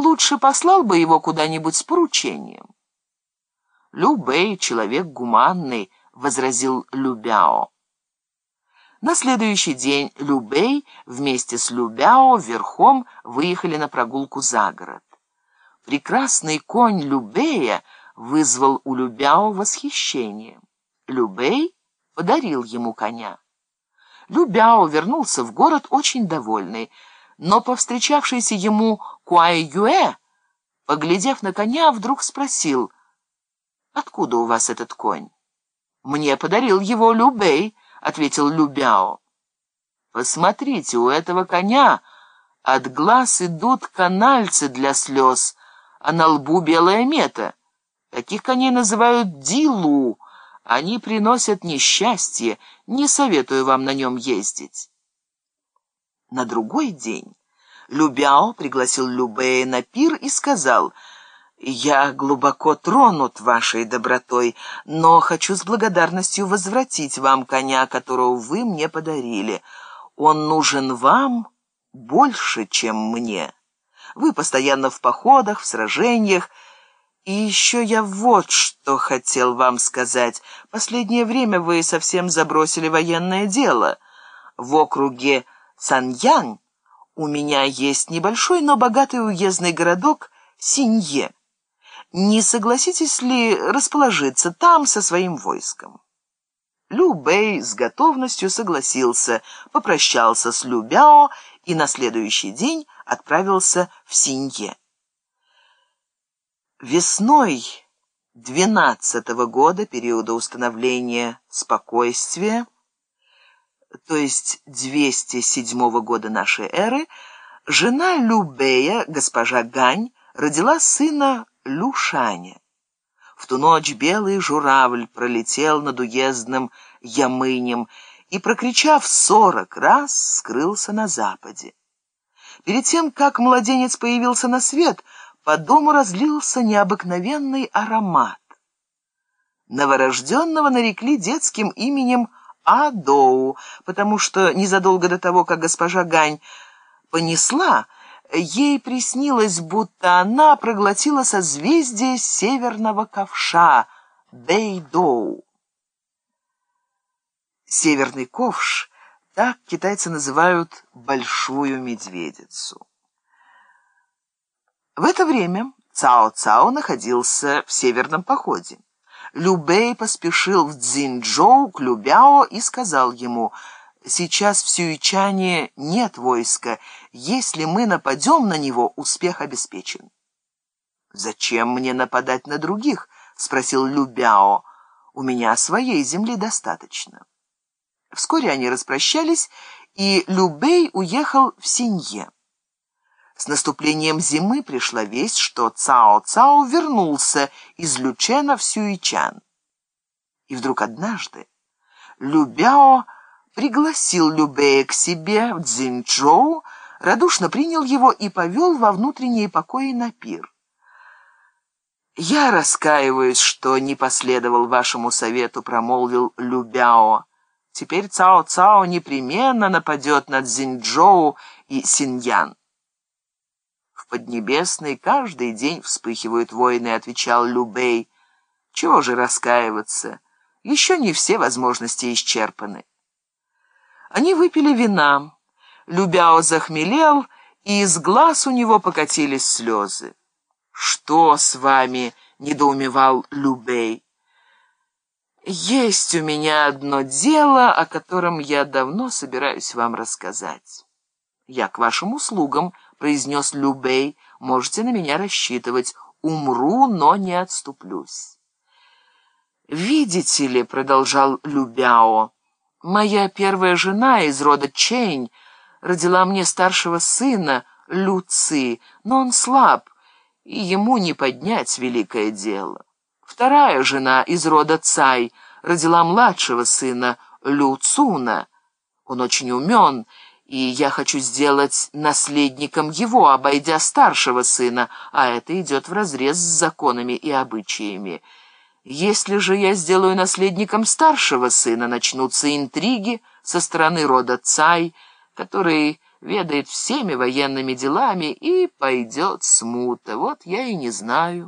лучше послал бы его куда-нибудь с поручением. «Любэй — человек гуманный», — возразил Любяо. На следующий день Любэй вместе с Любяо верхом выехали на прогулку за город. Прекрасный конь Любея вызвал у Любяо восхищение. Любей подарил ему коня. Любяо вернулся в город очень довольный, но повстречавшийся ему Куай-Юэ, поглядев на коня, вдруг спросил, «Откуда у вас этот конь?» «Мне подарил его Любей», — ответил Любяо. «Посмотрите, у этого коня от глаз идут канальцы для слез, а на лбу белая мета. Таких коней называют дилу. Они приносят несчастье. Не советую вам на нем ездить». На другой день Любяо пригласил Любея на пир и сказал — «Я глубоко тронут вашей добротой, но хочу с благодарностью возвратить вам коня, которого вы мне подарили. Он нужен вам больше, чем мне. Вы постоянно в походах, в сражениях, и еще я вот что хотел вам сказать. Последнее время вы совсем забросили военное дело. В округе Саньян у меня есть небольшой, но богатый уездный городок Синье не согласитесь ли расположиться там со своим войском?» Лю Бэй с готовностью согласился, попрощался с Лю Бяо и на следующий день отправился в Синье. Весной двенадцатого года, периода установления спокойствия, то есть 207 года нашей эры, жена Лю Бэя, госпожа Гань, родила сына Люшане. В ту ночь белый журавль пролетел над уездным Ямынем и, прокричав сорок раз, скрылся на западе. Перед тем, как младенец появился на свет, по дому разлился необыкновенный аромат. Новорожденного нарекли детским именем Адоу, потому что незадолго до того, как госпожа Гань понесла, Ей приснилось, будто она проглотила созвездие северного ковша Бэйдоу. Северный ковш — так китайцы называют большую медведицу. В это время Цао-Цао находился в северном походе. Любэй поспешил в Цзиньчжоу к Любяо и сказал ему — Сейчас в Сюичане нет войска. Если мы нападем на него, успех обеспечен. «Зачем мне нападать на других?» — спросил Любяо. «У меня своей земли достаточно». Вскоре они распрощались, и Любей уехал в Синье. С наступлением зимы пришла весть, что Цао-Цао вернулся из Лючена в Сюичан. И вдруг однажды Любяо пригласил Любея к себе в Цзиньчжоу, радушно принял его и повел во внутренние покои на пир. «Я раскаиваюсь, что не последовал вашему совету», — промолвил Любяо. «Теперь Цао-Цао непременно нападет на Цзиньчжоу и Синьян». «В Поднебесной каждый день вспыхивают войны», — отвечал Любей. «Чего же раскаиваться? Еще не все возможности исчерпаны». Они выпили вина. Любяо захмелел, и из глаз у него покатились слезы. «Что с вами?» — недоумевал Любей. «Есть у меня одно дело, о котором я давно собираюсь вам рассказать». «Я к вашим услугам», — произнес Любей, — «можете на меня рассчитывать. Умру, но не отступлюсь». «Видите ли», — продолжал Любяо, — Моя первая жена из рода Чейн родила мне старшего сына, Люци, но он слаб, и ему не поднять великое дело. Вторая жена из рода Цай родила младшего сына, Люцуна. Он очень умен, и я хочу сделать наследником его, обойдя старшего сына, а это идет вразрез с законами и обычаями. Если же я сделаю наследником старшего сына, начнутся интриги со стороны рода Цай, который ведает всеми военными делами, и пойдет смута. Вот я и не знаю».